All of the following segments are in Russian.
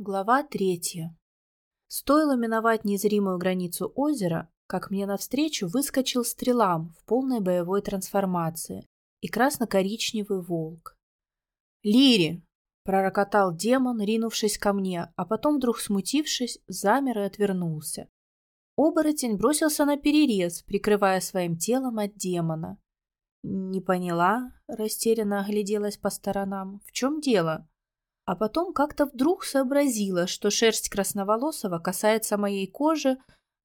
Глава третья. Стоило миновать незримую границу озера, как мне навстречу выскочил стрелам в полной боевой трансформации и красно-коричневый волк. «Лири!» — пророкотал демон, ринувшись ко мне, а потом, вдруг смутившись, замер и отвернулся. Оборотень бросился на перерез, прикрывая своим телом от демона. «Не поняла», — растерянно огляделась по сторонам. «В чем дело?» А потом как-то вдруг сообразила, что шерсть красноволосого касается моей кожи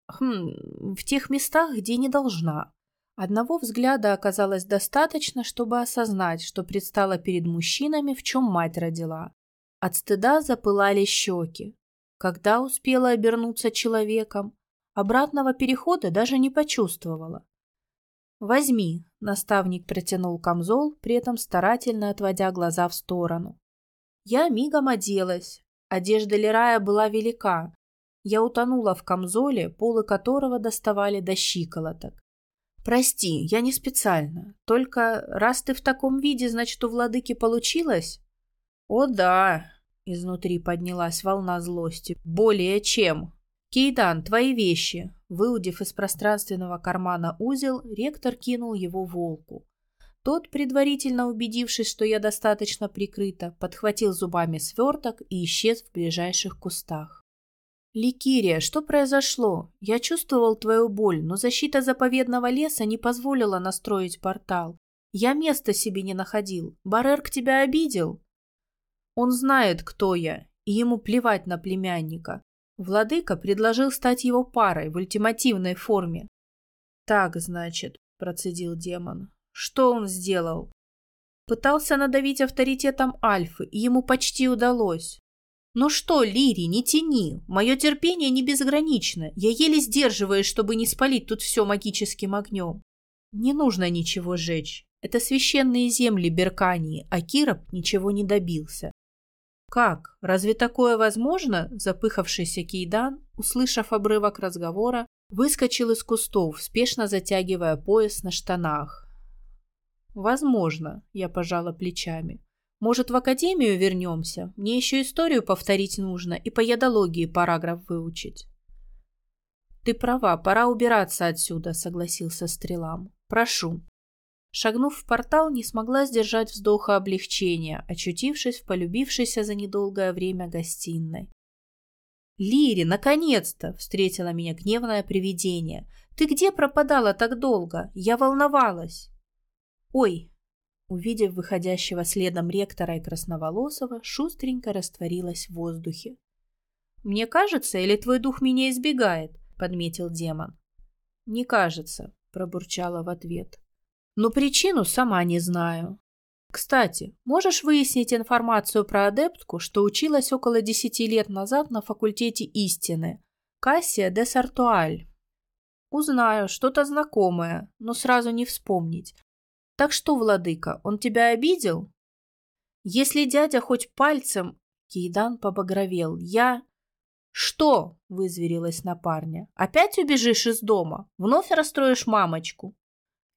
хм, в тех местах, где не должна. Одного взгляда оказалось достаточно, чтобы осознать, что предстала перед мужчинами, в чем мать родила. От стыда запылали щеки. Когда успела обернуться человеком, обратного перехода даже не почувствовала. «Возьми», — наставник протянул камзол, при этом старательно отводя глаза в сторону. Я мигом оделась. Одежда Лерая была велика. Я утонула в камзоле, полы которого доставали до щиколоток. «Прости, я не специально. Только раз ты в таком виде, значит, у владыки получилось?» «О да!» — изнутри поднялась волна злости. «Более чем!» «Кейдан, твои вещи!» Выудив из пространственного кармана узел, ректор кинул его волку. Тот, предварительно убедившись, что я достаточно прикрыта, подхватил зубами сверток и исчез в ближайших кустах. «Ликирия, что произошло? Я чувствовал твою боль, но защита заповедного леса не позволила настроить портал. Я места себе не находил. Барерк тебя обидел?» «Он знает, кто я, и ему плевать на племянника. Владыка предложил стать его парой в ультимативной форме». «Так, значит», — процедил демон, что он сделал? Пытался надавить авторитетом Альфы, и ему почти удалось. «Ну что, Лири, не тяни. Мое терпение не безгранично. Я еле сдерживаюсь, чтобы не спалить тут все магическим огнем. Не нужно ничего жечь. Это священные земли Беркании, а Кироп ничего не добился. «Как? Разве такое возможно?» Запыхавшийся Кейдан, услышав обрывок разговора, выскочил из кустов, спешно затягивая пояс на штанах. Возможно, я пожала плечами. Может, в академию вернемся? Мне еще историю повторить нужно и по ядологии параграф выучить. Ты права, пора убираться отсюда, согласился Стрелам. Прошу. Шагнув в портал, не смогла сдержать вздоха облегчения, очутившись в полюбившейся за недолгое время гостиной. «Лири, наконец-то!» — встретила меня гневное привидение. «Ты где пропадала так долго? Я волновалась!» «Ой!» Увидев выходящего следом ректора и Красноволосого, шустренько растворилась в воздухе. «Мне кажется, или твой дух меня избегает?» — подметил демон. «Не кажется», — пробурчала в ответ. «Но причину сама не знаю. Кстати, можешь выяснить информацию про адептку, что училась около десяти лет назад на факультете истины? Кассия де Сартуаль». «Узнаю, что-то знакомое, но сразу не вспомнить. Так что, владыка, он тебя обидел? Если дядя хоть пальцем... Кейдан побагровел. Я... Что? Вызверилась на парня. Опять убежишь из дома? Вновь расстроишь мамочку?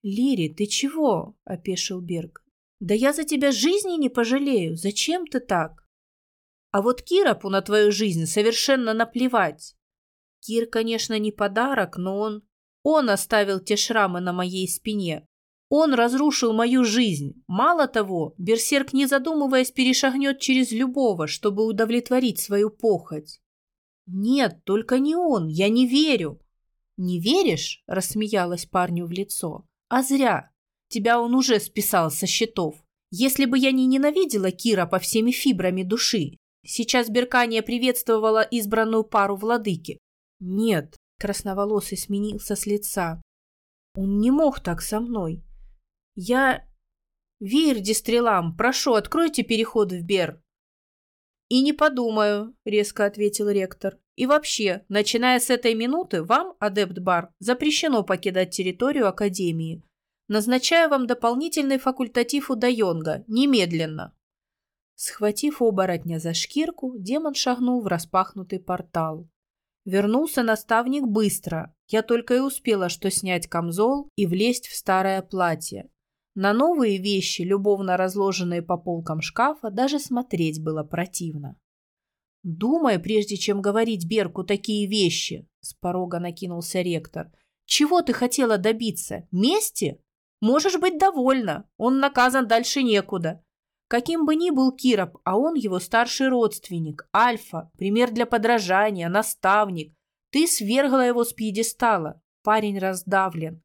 Лири, ты чего? Опешил Берг. Да я за тебя жизни не пожалею. Зачем ты так? А вот Киропу на твою жизнь совершенно наплевать. Кир, конечно, не подарок, но он... Он оставил те шрамы на моей спине, он разрушил мою жизнь. Мало того, берсерк, не задумываясь, перешагнет через любого, чтобы удовлетворить свою похоть. Нет, только не он, я не верю. Не веришь? Рассмеялась парню в лицо. А зря. Тебя он уже списал со счетов. Если бы я не ненавидела Кира по всеми фибрами души, сейчас Беркания приветствовала избранную пару владыки. Нет, красноволосый сменился с лица. Он не мог так со мной. Я... Вирди стрелам, прошу, откройте переход в Бер. И не подумаю, резко ответил ректор. И вообще, начиная с этой минуты, вам, адепт Бар, запрещено покидать территорию Академии. Назначаю вам дополнительный факультатив у Дайонга, немедленно. Схватив оборотня за шкирку, демон шагнул в распахнутый портал. Вернулся наставник быстро. Я только и успела что снять камзол и влезть в старое платье. На новые вещи, любовно разложенные по полкам шкафа, даже смотреть было противно. Думай, прежде чем говорить Берку такие вещи, с порога накинулся ректор. Чего ты хотела добиться? Мести? Можешь быть довольна. Он наказан дальше некуда. Каким бы ни был Кироп, а он его старший родственник, альфа, пример для подражания, наставник. Ты свергла его с пьедестала. Парень раздавлен.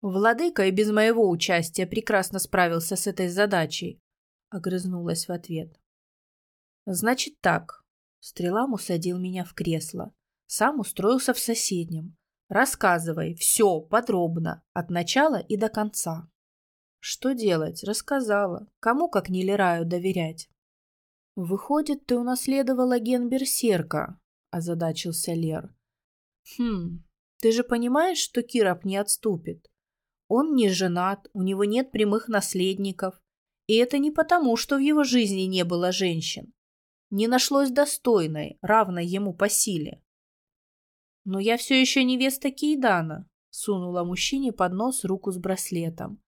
Владыка и без моего участия прекрасно справился с этой задачей, огрызнулась в ответ. Значит так. Стрелам усадил меня в кресло. Сам устроился в соседнем. Рассказывай, все, подробно, от начала и до конца. Что делать? Рассказала. Кому, как не Лераю, доверять? Выходит, ты унаследовала ген Берсерка, озадачился Лер. Хм, ты же понимаешь, что Кироп не отступит? Он не женат, у него нет прямых наследников. И это не потому, что в его жизни не было женщин не нашлось достойной, равной ему по силе. «Но я все еще невеста Кейдана», — сунула мужчине под нос руку с браслетом.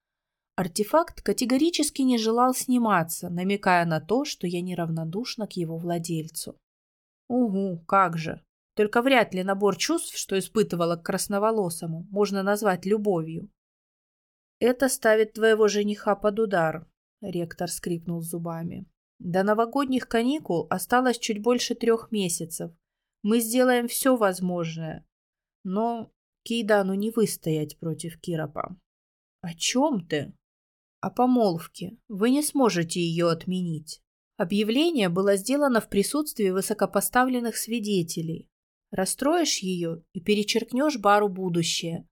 Артефакт категорически не желал сниматься, намекая на то, что я неравнодушна к его владельцу. «Угу, как же! Только вряд ли набор чувств, что испытывала к красноволосому, можно назвать любовью». «Это ставит твоего жениха под удар», — ректор скрипнул зубами. До новогодних каникул осталось чуть больше трех месяцев. Мы сделаем все возможное. Но Кейдану не выстоять против Киропа. О чем ты? О помолвке. Вы не сможете ее отменить. Объявление было сделано в присутствии высокопоставленных свидетелей. Расстроишь ее и перечеркнешь бару будущее.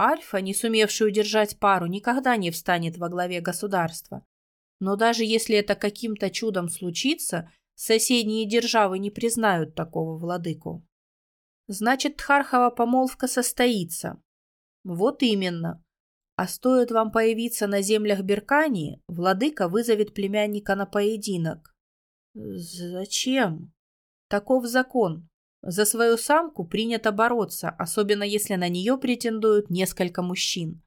Альфа, не сумевший удержать пару, никогда не встанет во главе государства. Но даже если это каким-то чудом случится, соседние державы не признают такого владыку. Значит, Тхархова помолвка состоится. Вот именно. А стоит вам появиться на землях Беркании, владыка вызовет племянника на поединок. Зачем? Таков закон. За свою самку принято бороться, особенно если на нее претендуют несколько мужчин.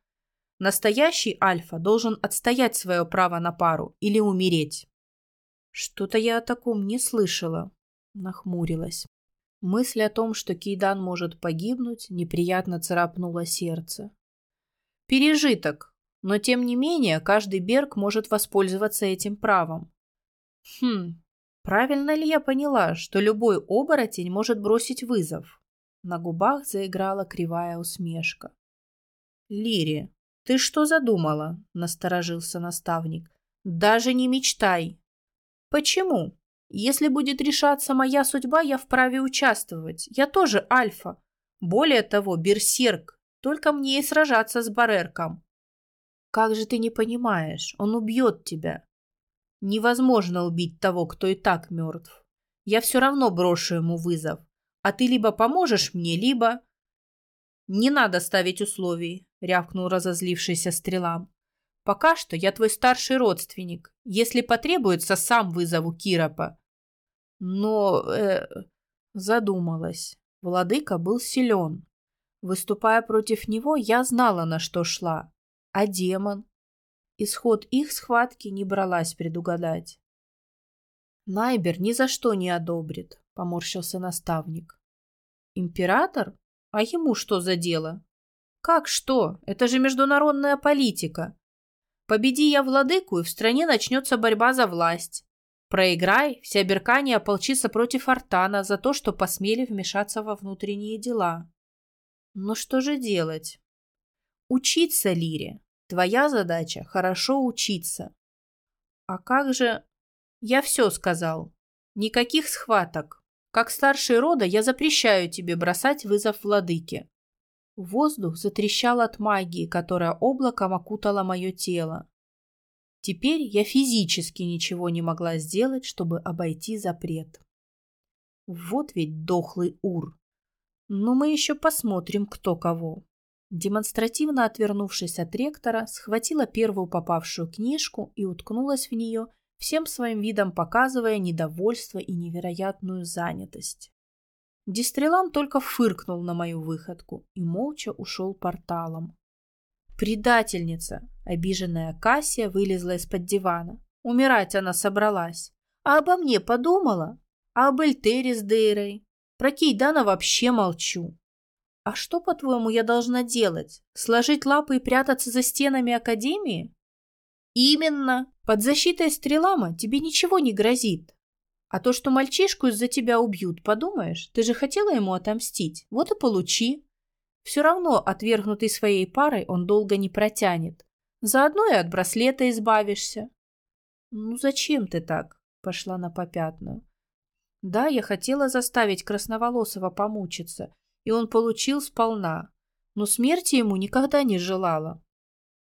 Настоящий альфа должен отстоять свое право на пару или умереть. Что-то я о таком не слышала, нахмурилась. Мысль о том, что Кейдан может погибнуть, неприятно царапнула сердце. Пережиток, но тем не менее каждый Берг может воспользоваться этим правом. Хм, правильно ли я поняла, что любой оборотень может бросить вызов? На губах заиграла кривая усмешка. Лири, «Ты что задумала?» – насторожился наставник. «Даже не мечтай». «Почему? Если будет решаться моя судьба, я вправе участвовать. Я тоже альфа. Более того, берсерк. Только мне и сражаться с Барерком». «Как же ты не понимаешь? Он убьет тебя». «Невозможно убить того, кто и так мертв. Я все равно брошу ему вызов. А ты либо поможешь мне, либо...» «Не надо ставить условий», — рявкнул разозлившийся стрелам. «Пока что я твой старший родственник. Если потребуется, сам вызову Киропа». Но... Э, задумалась. Владыка был силен. Выступая против него, я знала, на что шла. А демон? Исход их схватки не бралась предугадать. Найбер ни за что не одобрит, поморщился наставник. Император? А ему что за дело? Как что? Это же международная политика. Победи я владыку, и в стране начнется борьба за власть. Проиграй, вся Беркания ополчится против Артана за то, что посмели вмешаться во внутренние дела. Но что же делать? Учиться, Лире. Твоя задача – хорошо учиться. А как же... Я все сказал. Никаких схваток. Как старший рода я запрещаю тебе бросать вызов владыке. Воздух затрещал от магии, которая облаком окутала мое тело. Теперь я физически ничего не могла сделать, чтобы обойти запрет. Вот ведь дохлый ур. Но мы еще посмотрим, кто кого. Демонстративно отвернувшись от ректора, схватила первую попавшую книжку и уткнулась в нее, всем своим видом показывая недовольство и невероятную занятость. Дистрелам только фыркнул на мою выходку и молча ушел порталом. «Предательница!» – обиженная Кассия вылезла из-под дивана. Умирать она собралась. А обо мне подумала? А об Эльтере с Дейрой? Про Кейдана вообще молчу. А что, по-твоему, я должна делать? Сложить лапы и прятаться за стенами Академии? Именно. Под защитой стрелама тебе ничего не грозит. А то, что мальчишку из-за тебя убьют, подумаешь, ты же хотела ему отомстить, вот и получи. Все равно, отвергнутый своей парой, он долго не протянет. Заодно и от браслета избавишься. Ну зачем ты так? Пошла на попятную. Да, я хотела заставить Красноволосого помучиться, и он получил сполна, но смерти ему никогда не желала.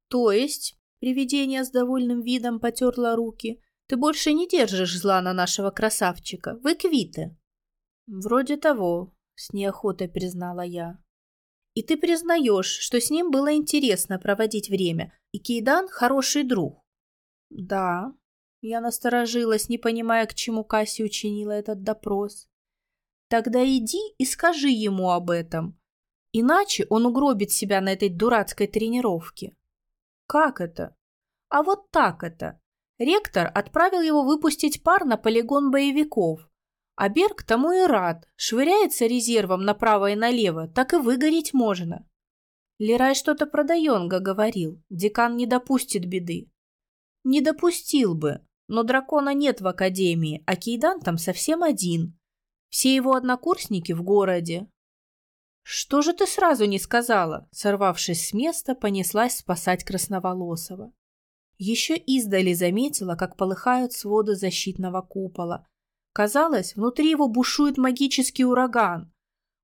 То есть, привидение с довольным видом потерло руки, ты больше не держишь зла на нашего красавчика, вы квиты. Вроде того, с неохотой признала я. И ты признаешь, что с ним было интересно проводить время, и Кейдан хороший друг. Да, я насторожилась, не понимая, к чему Касси учинила этот допрос. Тогда иди и скажи ему об этом. Иначе он угробит себя на этой дурацкой тренировке. Как это? А вот так это. Ректор отправил его выпустить пар на полигон боевиков, а Берг тому и рад, швыряется резервом направо и налево, так и выгореть можно. Лерай что-то про Дайонга говорил, декан не допустит беды. Не допустил бы, но дракона нет в академии, а Кейдан там совсем один. Все его однокурсники в городе. Что же ты сразу не сказала? Сорвавшись с места, понеслась спасать Красноволосого. Еще издали заметила, как полыхают своды защитного купола, Казалось, внутри его бушует магический ураган.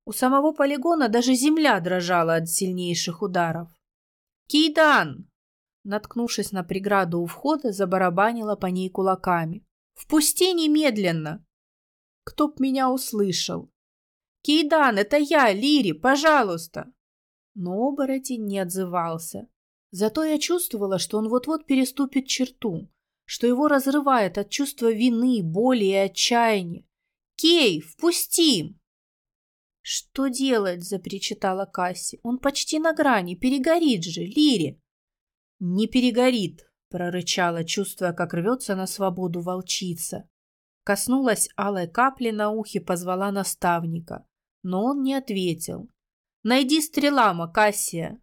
У самого полигона даже земля дрожала от сильнейших ударов. «Кейдан!» Наткнувшись на преграду у входа, забарабанила по ней кулаками. «Впусти немедленно!» Кто б меня услышал? «Кейдан, это я, Лири, пожалуйста!» Но оборотень не отзывался. Зато я чувствовала, что он вот-вот переступит черту, что его разрывает от чувства вины, боли и отчаяния. «Кей, впусти!» «Что делать?» – запричитала Касси. «Он почти на грани, перегорит же, Лири!» «Не перегорит!» – прорычала, чувствуя, как рвется на свободу волчица. Коснулась алой капли на ухе, позвала наставника. Но он не ответил. «Найди стрелама, Кассия!»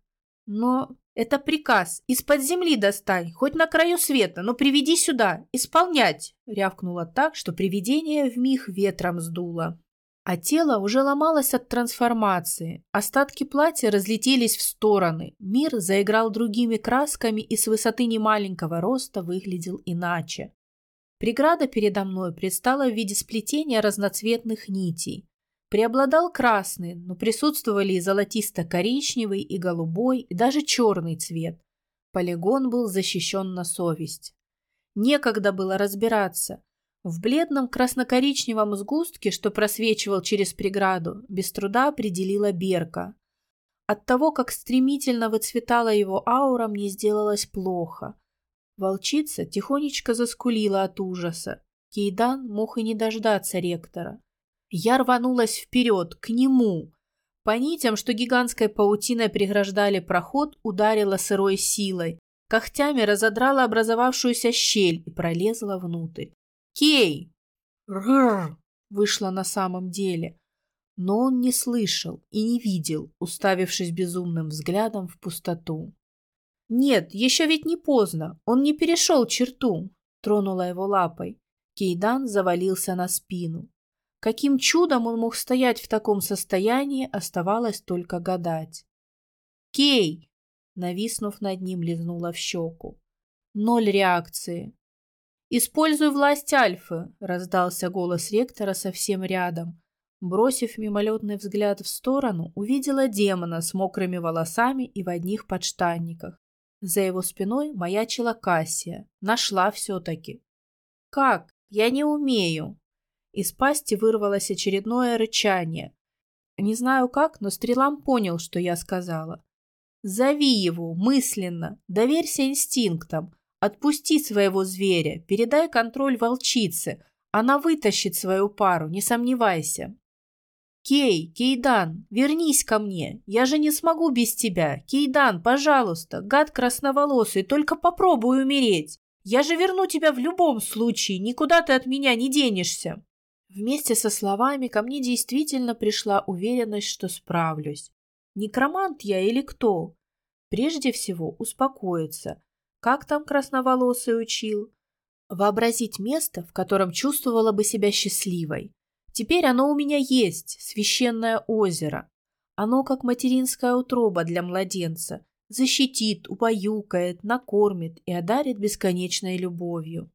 «Но это приказ. Из-под земли достань, хоть на краю света, но приведи сюда. Исполнять!» Рявкнула так, что привидение вмиг ветром сдуло. А тело уже ломалось от трансформации. Остатки платья разлетелись в стороны. Мир заиграл другими красками и с высоты немаленького роста выглядел иначе. Преграда передо мной предстала в виде сплетения разноцветных нитей. Преобладал красный, но присутствовали и золотисто-коричневый, и голубой, и даже черный цвет. Полигон был защищен на совесть. Некогда было разбираться. В бледном красно-коричневом сгустке, что просвечивал через преграду, без труда определила Берка. От того, как стремительно выцветала его аура, мне сделалось плохо. Волчица тихонечко заскулила от ужаса. Кейдан мог и не дождаться ректора. Я рванулась вперед, к нему. По нитям, что гигантской паутиной преграждали проход, ударила сырой силой. Когтями разодрала образовавшуюся щель и пролезла внутрь. «Кей!» «Рррр!» вышла на самом деле. Но он не слышал и не видел, уставившись безумным взглядом в пустоту. «Нет, еще ведь не поздно, он не перешел черту», — тронула его лапой. Кейдан завалился на спину. Каким чудом он мог стоять в таком состоянии, оставалось только гадать. «Кей!» — нависнув над ним, лизнула в щеку. Ноль реакции. «Используй власть Альфы!» — раздался голос ректора совсем рядом. Бросив мимолетный взгляд в сторону, увидела демона с мокрыми волосами и в одних подштанниках. За его спиной маячила Кассия. Нашла все-таки. «Как? Я не умею!» Из пасти вырвалось очередное рычание. Не знаю как, но Стрелам понял, что я сказала. «Зови его, мысленно, доверься инстинктам, отпусти своего зверя, передай контроль волчице, она вытащит свою пару, не сомневайся». «Кей, Кейдан, вернись ко мне, я же не смогу без тебя. Кейдан, пожалуйста, гад красноволосый, только попробуй умереть. Я же верну тебя в любом случае, никуда ты от меня не денешься». Вместе со словами ко мне действительно пришла уверенность, что справлюсь. Некромант я или кто? Прежде всего успокоиться. Как там красноволосый учил? Вообразить место, в котором чувствовала бы себя счастливой. Теперь оно у меня есть, священное озеро. Оно как материнская утроба для младенца. Защитит, убаюкает, накормит и одарит бесконечной любовью.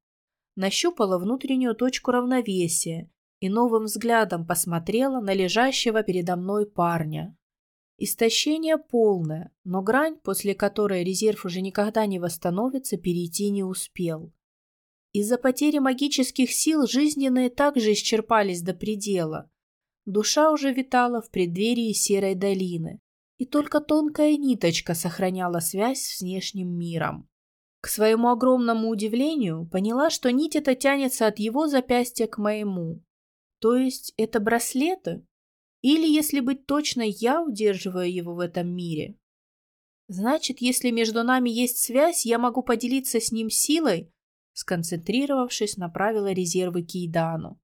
Нащупала внутреннюю точку равновесия и новым взглядом посмотрела на лежащего передо мной парня. Истощение полное, но грань, после которой резерв уже никогда не восстановится, перейти не успел. Из-за потери магических сил жизненные также исчерпались до предела. Душа уже витала в преддверии серой долины, и только тонкая ниточка сохраняла связь с внешним миром. К своему огромному удивлению поняла, что нить эта тянется от его запястья к моему. То есть это браслеты? Или, если быть точной, я удерживаю его в этом мире? Значит, если между нами есть связь, я могу поделиться с ним силой? Сконцентрировавшись, направила резервы Кейдану.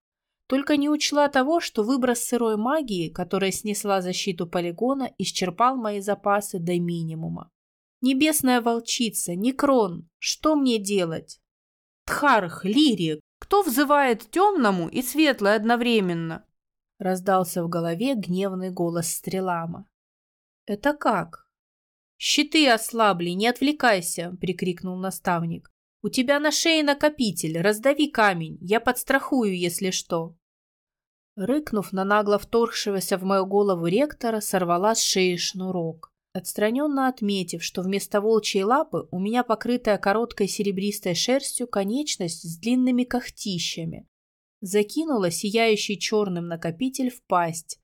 Только не учла того, что выброс сырой магии, которая снесла защиту полигона, исчерпал мои запасы до минимума. Небесная волчица, Некрон, что мне делать? Тхарх, Лирия, кто взывает темному и светлое одновременно? Раздался в голове гневный голос Стрелама. Это как? Щиты ослабли, не отвлекайся, прикрикнул наставник. У тебя на шее накопитель, раздави камень, я подстрахую, если что. Рыкнув на нагло вторгшегося в мою голову ректора, сорвала с шеи шнурок отстраненно отметив, что вместо волчьей лапы у меня покрытая короткой серебристой шерстью конечность с длинными когтищами. Закинула сияющий черным накопитель в пасть.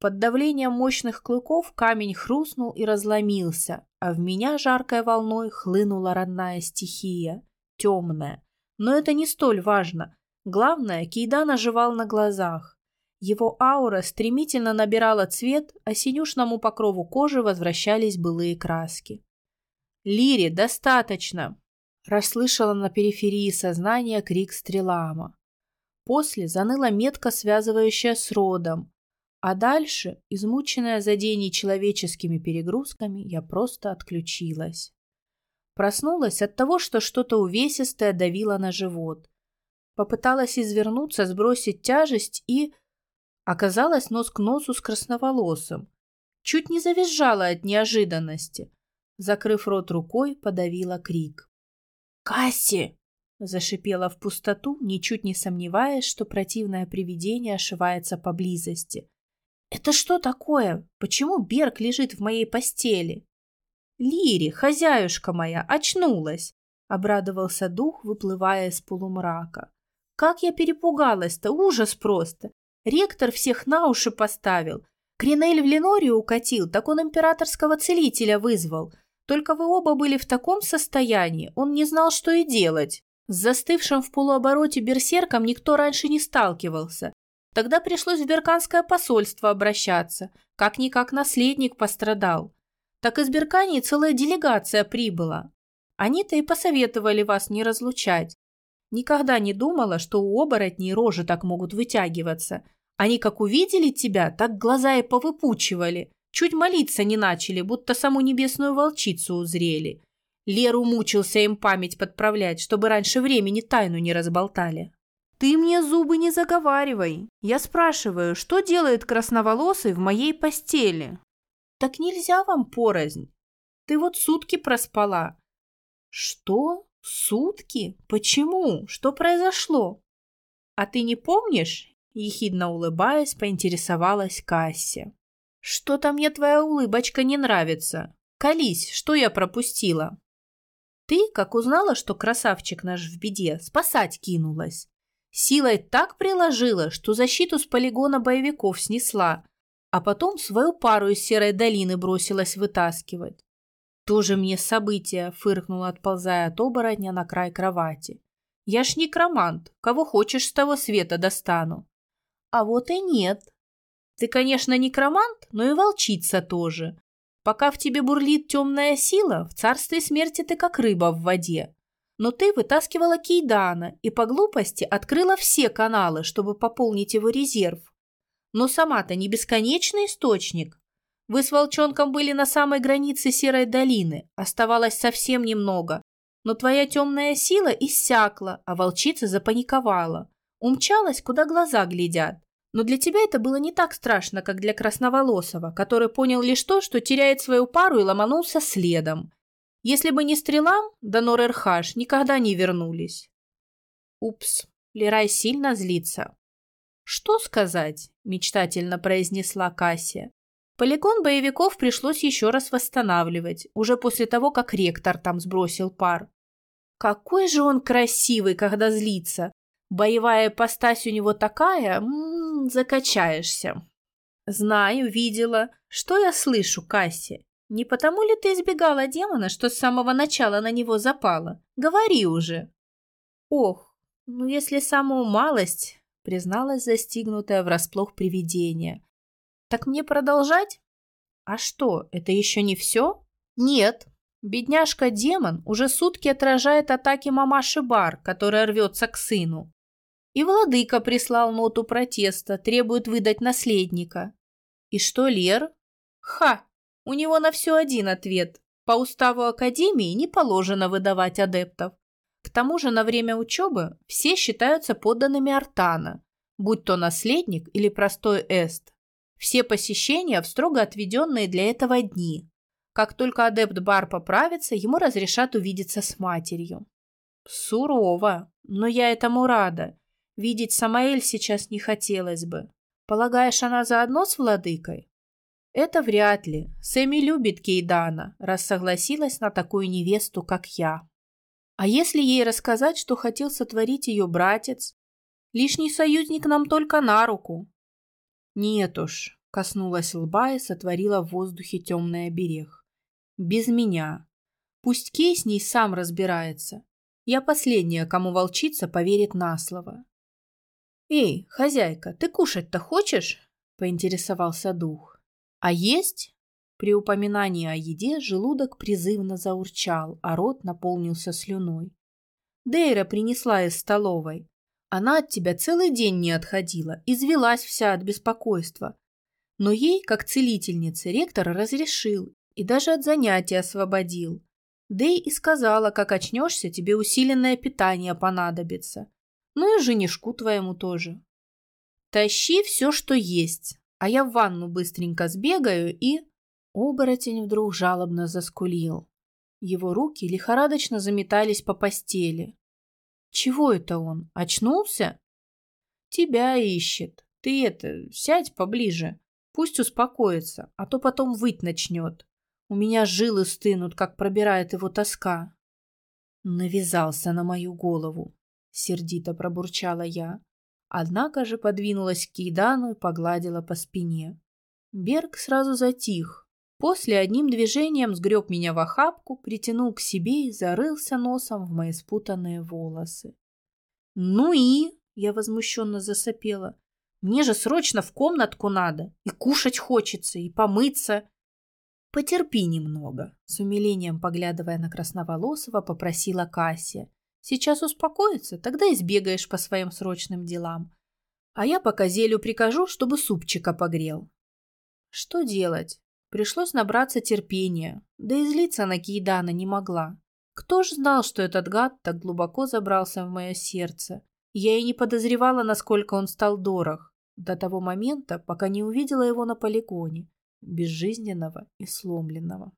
Под давлением мощных клыков камень хрустнул и разломился, а в меня жаркой волной хлынула родная стихия, темная. Но это не столь важно. Главное, Кейдан оживал на глазах. Его аура стремительно набирала цвет, а синюшному покрову кожи возвращались былые краски. «Лире, достаточно!» – расслышала на периферии сознания крик Стрелама. После заныла метка, связывающая с родом, а дальше, измученная за день нечеловеческими перегрузками, я просто отключилась. Проснулась от того, что что-то увесистое давило на живот. Попыталась извернуться, сбросить тяжесть и оказалась нос к носу с красноволосым. Чуть не завизжала от неожиданности. Закрыв рот рукой, подавила крик. «Касси!» – зашипела в пустоту, ничуть не сомневаясь, что противное привидение ошивается поблизости. «Это что такое? Почему Берг лежит в моей постели?» «Лири, хозяюшка моя, очнулась!» – обрадовался дух, выплывая из полумрака. «Как я перепугалась-то! Ужас просто! Ректор всех на уши поставил. Кринель в Ленорию укатил, так он императорского целителя вызвал. Только вы оба были в таком состоянии, он не знал, что и делать. С застывшим в полуобороте берсерком никто раньше не сталкивался. Тогда пришлось в Берканское посольство обращаться. Как-никак наследник пострадал. Так из Беркании целая делегация прибыла. Они-то и посоветовали вас не разлучать. Никогда не думала, что у оборотней рожи так могут вытягиваться. Они как увидели тебя, так глаза и повыпучивали. Чуть молиться не начали, будто саму небесную волчицу узрели. Леру мучился им память подправлять, чтобы раньше времени тайну не разболтали. Ты мне зубы не заговаривай. Я спрашиваю, что делает красноволосый в моей постели? Так нельзя вам порознь. Ты вот сутки проспала. Что? Сутки? Почему? Что произошло? А ты не помнишь? Ехидно улыбаясь, поинтересовалась Касси. Что-то мне твоя улыбочка не нравится. Колись, что я пропустила? Ты, как узнала, что красавчик наш в беде, спасать кинулась. Силой так приложила, что защиту с полигона боевиков снесла, а потом свою пару из Серой долины бросилась вытаскивать. «Тоже мне событие», — фыркнула, отползая от оборотня на край кровати. «Я ж некромант, кого хочешь с того света достану». «А вот и нет. Ты, конечно, некромант, но и волчица тоже. Пока в тебе бурлит темная сила, в царстве смерти ты как рыба в воде. Но ты вытаскивала Кейдана и по глупости открыла все каналы, чтобы пополнить его резерв. Но сама-то не бесконечный источник. Вы с волчонком были на самой границе Серой долины, оставалось совсем немного. Но твоя темная сила иссякла, а волчица запаниковала. Умчалась, куда глаза глядят. Но для тебя это было не так страшно, как для Красноволосого, который понял лишь то, что теряет свою пару и ломанулся следом. Если бы не стрелам, да Нор-Эрхаш никогда не вернулись. Упс, Лерай сильно злится. Что сказать, мечтательно произнесла Кассия. Полигон боевиков пришлось еще раз восстанавливать, уже после того, как ректор там сбросил пар. Какой же он красивый, когда злится! Боевая постась у него такая, м -м, закачаешься. Знаю, видела. Что я слышу, Касси? Не потому ли ты избегала демона, что с самого начала на него запала? Говори уже. Ох, ну если самую малость, призналась застигнутая врасплох привидение. Так мне продолжать? А что, это еще не все? Нет. Бедняжка-демон уже сутки отражает атаки мамаши Бар, которая рвется к сыну. И владыка прислал ноту протеста, требует выдать наследника. И что, Лер? Ха! У него на все один ответ. По уставу Академии не положено выдавать адептов. К тому же на время учебы все считаются подданными Артана, будь то наследник или простой эст. Все посещения в строго отведенные для этого дни. Как только адепт Бар поправится, ему разрешат увидеться с матерью. Сурово, но я этому рада. Видеть Самаэль сейчас не хотелось бы. Полагаешь, она заодно с владыкой? Это вряд ли. Сэмми любит Кейдана, раз согласилась на такую невесту, как я. А если ей рассказать, что хотел сотворить ее братец? Лишний союзник нам только на руку. Нет уж, коснулась лба и сотворила в воздухе темный оберег. Без меня. Пусть Кей с ней сам разбирается. Я последняя, кому волчица поверит на слово. «Эй, хозяйка, ты кушать-то хочешь?» – поинтересовался дух. «А есть?» При упоминании о еде желудок призывно заурчал, а рот наполнился слюной. Дейра принесла из столовой. Она от тебя целый день не отходила, извелась вся от беспокойства. Но ей, как целительнице, ректор разрешил и даже от занятий освободил. Дэй и сказала, как очнешься, тебе усиленное питание понадобится. Ну и женишку твоему тоже. Тащи все, что есть, а я в ванну быстренько сбегаю и...» Оборотень вдруг жалобно заскулил. Его руки лихорадочно заметались по постели. «Чего это он? Очнулся?» «Тебя ищет. Ты это, сядь поближе. Пусть успокоится, а то потом выть начнет. У меня жилы стынут, как пробирает его тоска». Навязался на мою голову сердито пробурчала я. Однако же подвинулась к Кейдану и погладила по спине. Берг сразу затих. После одним движением сгреб меня в охапку, притянул к себе и зарылся носом в мои спутанные волосы. «Ну и?» — я возмущенно засопела. «Мне же срочно в комнатку надо, и кушать хочется, и помыться». «Потерпи немного», — с умилением поглядывая на Красноволосого, попросила Кассия. Сейчас успокоится, тогда и сбегаешь по своим срочным делам. А я пока зелю прикажу, чтобы супчика погрел. Что делать? Пришлось набраться терпения, да и злиться на Кейдана не могла. Кто ж знал, что этот гад так глубоко забрался в мое сердце? Я и не подозревала, насколько он стал дорог, до того момента, пока не увидела его на полигоне, безжизненного и сломленного.